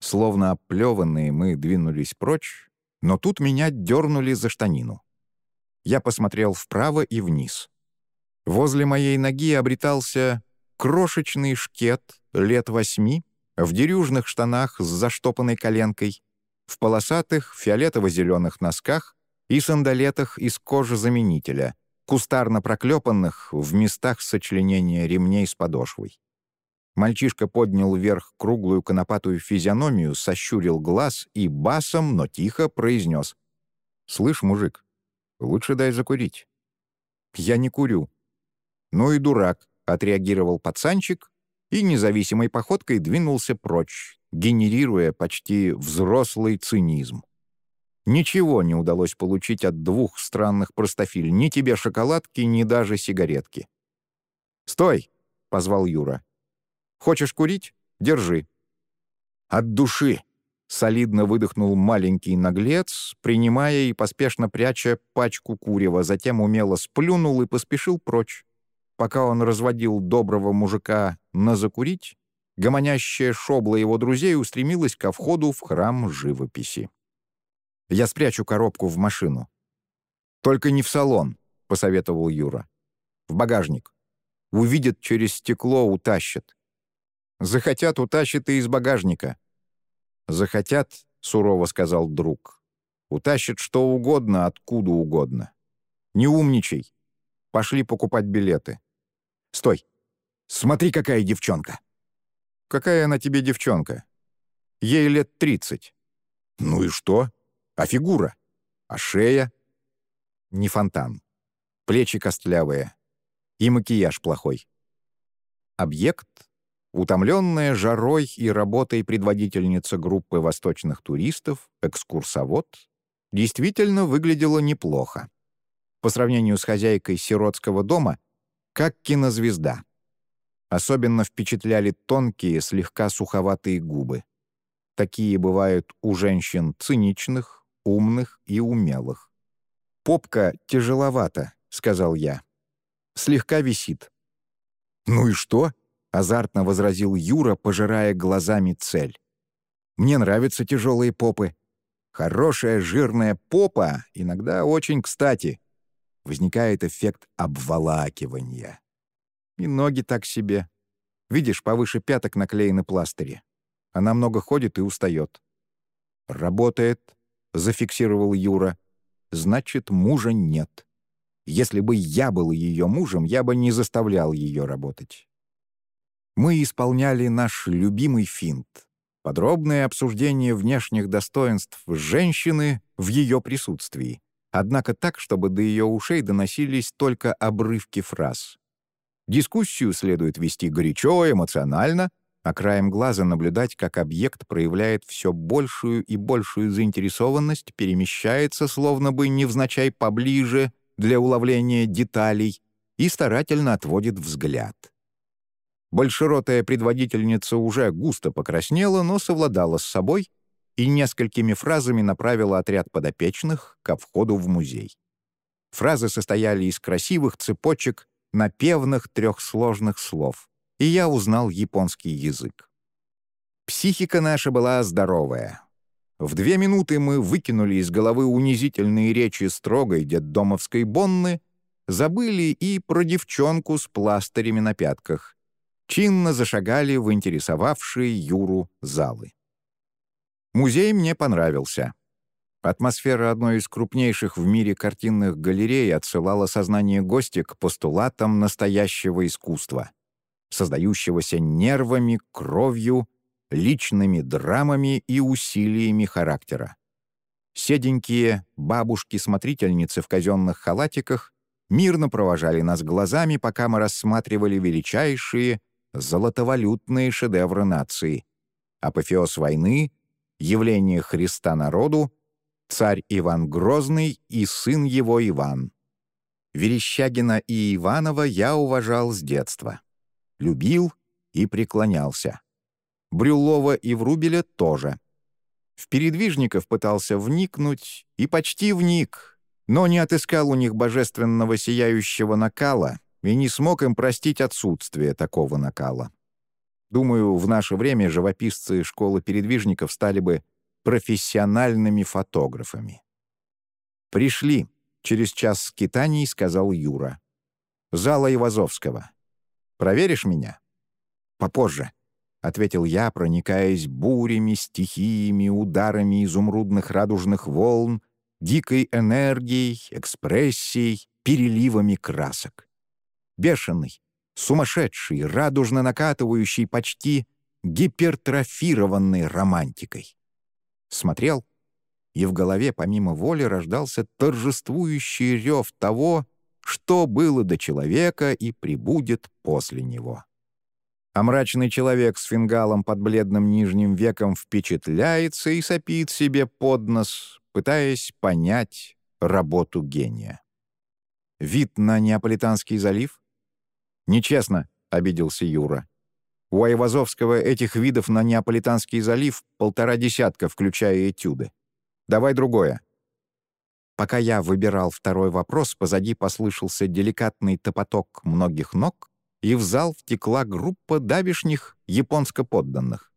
Словно оплеванные мы двинулись прочь, но тут меня дернули за штанину. Я посмотрел вправо и вниз. Возле моей ноги обретался крошечный шкет лет восьми в дерюжных штанах с заштопанной коленкой, в полосатых фиолетово-зеленых носках и сандалетах из кожи-заменителя, кустарно проклепанных в местах сочленения ремней с подошвой. Мальчишка поднял вверх круглую конопатую физиономию, сощурил глаз и басом, но тихо произнес. «Слышь, мужик, лучше дай закурить». «Я не курю». «Ну и дурак», — отреагировал пацанчик и независимой походкой двинулся прочь, генерируя почти взрослый цинизм. Ничего не удалось получить от двух странных простофиль, ни тебе шоколадки, ни даже сигаретки. «Стой!» — позвал Юра. «Хочешь курить? Держи». «От души!» — солидно выдохнул маленький наглец, принимая и поспешно пряча пачку курева, затем умело сплюнул и поспешил прочь. Пока он разводил доброго мужика на закурить, гомонящая шобла его друзей устремилась ко входу в храм живописи. Я спрячу коробку в машину». «Только не в салон», — посоветовал Юра. «В багажник. Увидят через стекло, утащат». «Захотят, утащат и из багажника». «Захотят», — сурово сказал друг. «Утащат что угодно, откуда угодно. Не умничай. Пошли покупать билеты. Стой. Смотри, какая девчонка. Какая она тебе девчонка? Ей лет тридцать. Ну и что? А фигура? А шея? Не фонтан. Плечи костлявые. И макияж плохой. Объект — утомленная жарой и работой предводительница группы восточных туристов, экскурсовод, действительно выглядела неплохо. По сравнению с хозяйкой сиротского дома, как кинозвезда. Особенно впечатляли тонкие, слегка суховатые губы. Такие бывают у женщин циничных, умных и умелых. «Попка тяжеловата», — сказал я. «Слегка висит». «Ну и что?» — азартно возразил Юра, пожирая глазами цель. «Мне нравятся тяжелые попы. Хорошая жирная попа иногда очень кстати. Возникает эффект обволакивания. И ноги так себе. Видишь, повыше пяток наклеены пластыри. Она много ходит и устает. «Работает», — зафиксировал Юра. «Значит, мужа нет. Если бы я был ее мужем, я бы не заставлял ее работать». Мы исполняли наш любимый финт Подробное обсуждение внешних достоинств женщины в ее присутствии, однако так, чтобы до ее ушей доносились только обрывки фраз. Дискуссию следует вести горячо, эмоционально, а краем глаза наблюдать, как объект проявляет все большую и большую заинтересованность, перемещается, словно бы невзначай поближе для уловления деталей, и старательно отводит взгляд. Большеротая предводительница уже густо покраснела, но совладала с собой и несколькими фразами направила отряд подопечных ко входу в музей. Фразы состояли из красивых цепочек напевных трехсложных слов, и я узнал японский язык. Психика наша была здоровая. В две минуты мы выкинули из головы унизительные речи строгой детдомовской Бонны, забыли и про девчонку с пластырями на пятках, чинно зашагали в интересовавшие Юру залы. Музей мне понравился. Атмосфера одной из крупнейших в мире картинных галерей отсылала сознание гостя к постулатам настоящего искусства, создающегося нервами, кровью, личными драмами и усилиями характера. Седенькие бабушки-смотрительницы в казенных халатиках мирно провожали нас глазами, пока мы рассматривали величайшие золотовалютные шедевры нации, апофеоз войны, явление Христа народу, царь Иван Грозный и сын его Иван. Верещагина и Иванова я уважал с детства. Любил и преклонялся. Брюлова и Врубеля тоже. В передвижников пытался вникнуть и почти вник, но не отыскал у них божественного сияющего накала и не смог им простить отсутствие такого накала. Думаю, в наше время живописцы школы передвижников стали бы профессиональными фотографами. «Пришли», — через час скитаний сказал Юра. «Зала Ивазовского. Проверишь меня?» «Попозже», — ответил я, проникаясь бурями, стихиями, ударами изумрудных радужных волн, дикой энергией, экспрессией, переливами красок бешеный, сумасшедший, радужно накатывающий почти гипертрофированной романтикой. Смотрел, и в голове помимо воли рождался торжествующий рев того, что было до человека и прибудет после него. А мрачный человек с фингалом под бледным нижним веком впечатляется и сопит себе под нос, пытаясь понять работу гения. Вид на Неаполитанский залив «Нечестно», — обиделся Юра. «У Айвазовского этих видов на Неаполитанский залив полтора десятка, включая этюды. Давай другое». Пока я выбирал второй вопрос, позади послышался деликатный топоток многих ног, и в зал втекла группа давишних японско-подданных.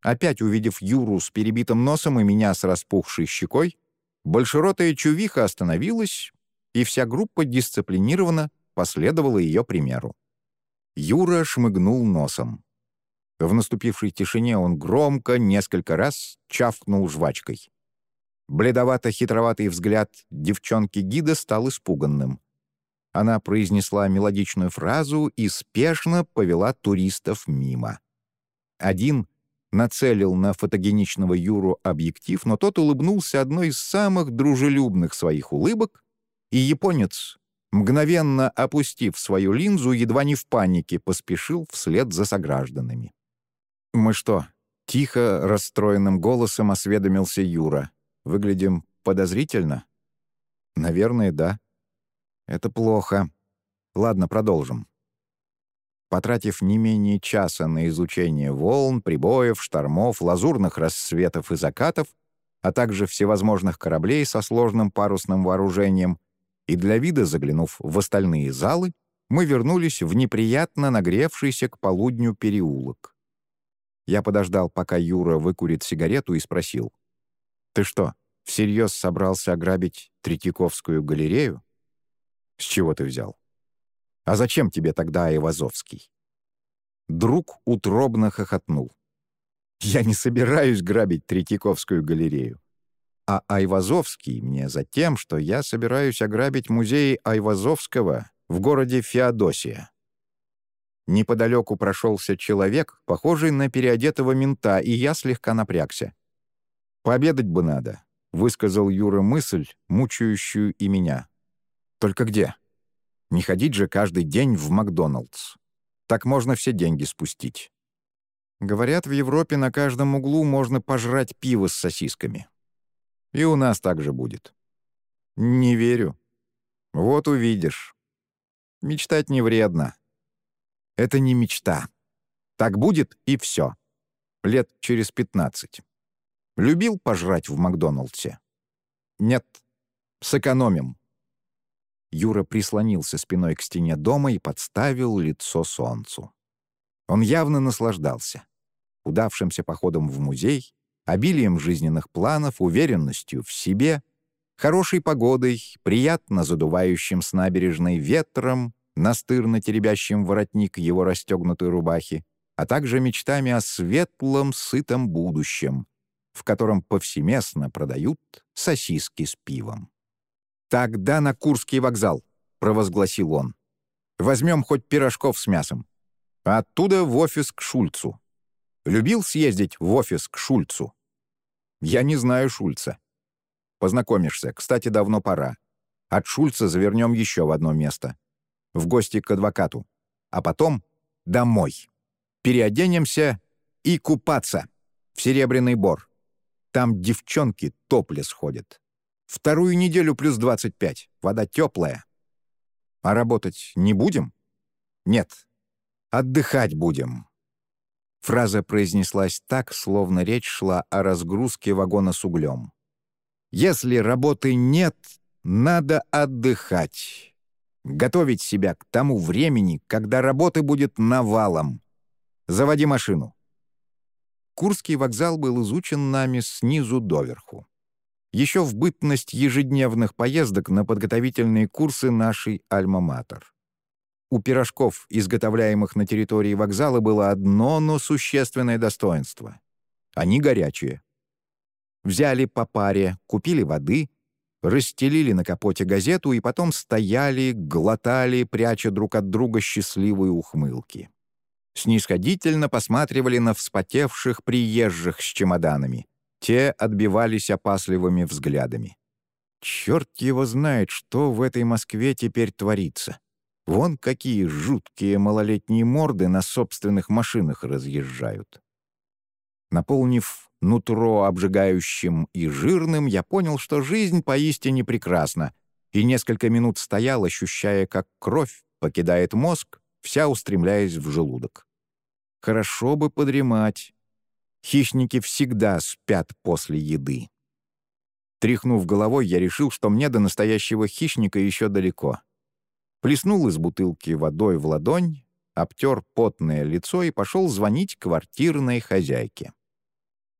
Опять увидев Юру с перебитым носом и меня с распухшей щекой, большеротая чувиха остановилась, и вся группа дисциплинированно последовала ее примеру. Юра шмыгнул носом. В наступившей тишине он громко, несколько раз чавкнул жвачкой. Бледовато-хитроватый взгляд девчонки-гида стал испуганным. Она произнесла мелодичную фразу и спешно повела туристов мимо. Один нацелил на фотогеничного Юру объектив, но тот улыбнулся одной из самых дружелюбных своих улыбок, и японец, мгновенно опустив свою линзу, едва не в панике поспешил вслед за согражданами. «Мы что?» — тихо, расстроенным голосом осведомился Юра. «Выглядим подозрительно?» «Наверное, да». «Это плохо. Ладно, продолжим». Потратив не менее часа на изучение волн, прибоев, штормов, лазурных рассветов и закатов, а также всевозможных кораблей со сложным парусным вооружением, и для вида заглянув в остальные залы, мы вернулись в неприятно нагревшийся к полудню переулок. Я подождал, пока Юра выкурит сигарету, и спросил. «Ты что, всерьез собрался ограбить Третьяковскую галерею?» «С чего ты взял?» «А зачем тебе тогда Айвазовский?» Друг утробно хохотнул. «Я не собираюсь грабить Третьяковскую галерею. А Айвазовский мне за тем, что я собираюсь ограбить музей Айвазовского в городе Феодосия. Неподалеку прошелся человек, похожий на переодетого мента, и я слегка напрягся. «Пообедать бы надо», — высказал Юра мысль, мучающую и меня. «Только где? Не ходить же каждый день в Макдоналдс. Так можно все деньги спустить». Говорят, в Европе на каждом углу можно пожрать пиво с сосисками. И у нас так же будет. Не верю. Вот увидишь. Мечтать не вредно. Это не мечта. Так будет и все. Лет через пятнадцать. Любил пожрать в Макдоналдсе? Нет. Сэкономим. Юра прислонился спиной к стене дома и подставил лицо солнцу. Он явно наслаждался. Удавшимся походом в музей, обилием жизненных планов, уверенностью в себе, хорошей погодой, приятно задувающим с набережной ветром, настырно теребящим воротник его расстегнутой рубахи, а также мечтами о светлом, сытом будущем, в котором повсеместно продают сосиски с пивом. «Тогда на Курский вокзал», — провозгласил он. «Возьмем хоть пирожков с мясом. Оттуда в офис к Шульцу. Любил съездить в офис к Шульцу?» «Я не знаю Шульца». «Познакомишься. Кстати, давно пора. От Шульца завернем еще в одно место в гости к адвокату, а потом домой. Переоденемся и купаться в Серебряный Бор. Там девчонки топлес ходят. Вторую неделю плюс 25, вода теплая. А работать не будем? Нет. Отдыхать будем. Фраза произнеслась так, словно речь шла о разгрузке вагона с углем. «Если работы нет, надо отдыхать готовить себя к тому времени, когда работы будет навалом. Заводи машину. Курский вокзал был изучен нами снизу доверху. Еще в бытность ежедневных поездок на подготовительные курсы нашей «Альма-Матер». У пирожков, изготовляемых на территории вокзала, было одно, но существенное достоинство. Они горячие. Взяли по паре, купили воды — расстелили на капоте газету и потом стояли, глотали, пряча друг от друга счастливые ухмылки. Снисходительно посматривали на вспотевших приезжих с чемоданами. Те отбивались опасливыми взглядами. Черт его знает, что в этой Москве теперь творится. Вон какие жуткие малолетние морды на собственных машинах разъезжают. Наполнив нутро обжигающим и жирным, я понял, что жизнь поистине прекрасна, и несколько минут стоял, ощущая, как кровь покидает мозг, вся устремляясь в желудок. Хорошо бы подремать. Хищники всегда спят после еды. Тряхнув головой, я решил, что мне до настоящего хищника еще далеко. Плеснул из бутылки водой в ладонь, обтер потное лицо и пошел звонить квартирной хозяйке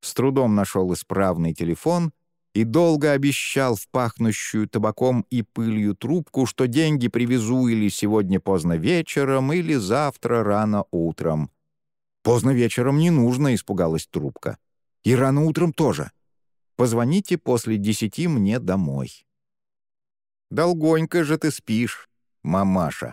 с трудом нашел исправный телефон и долго обещал в пахнущую табаком и пылью трубку, что деньги привезу или сегодня поздно вечером, или завтра рано утром. «Поздно вечером не нужно», — испугалась трубка. «И рано утром тоже. Позвоните после десяти мне домой». «Долгонько же ты спишь, мамаша»,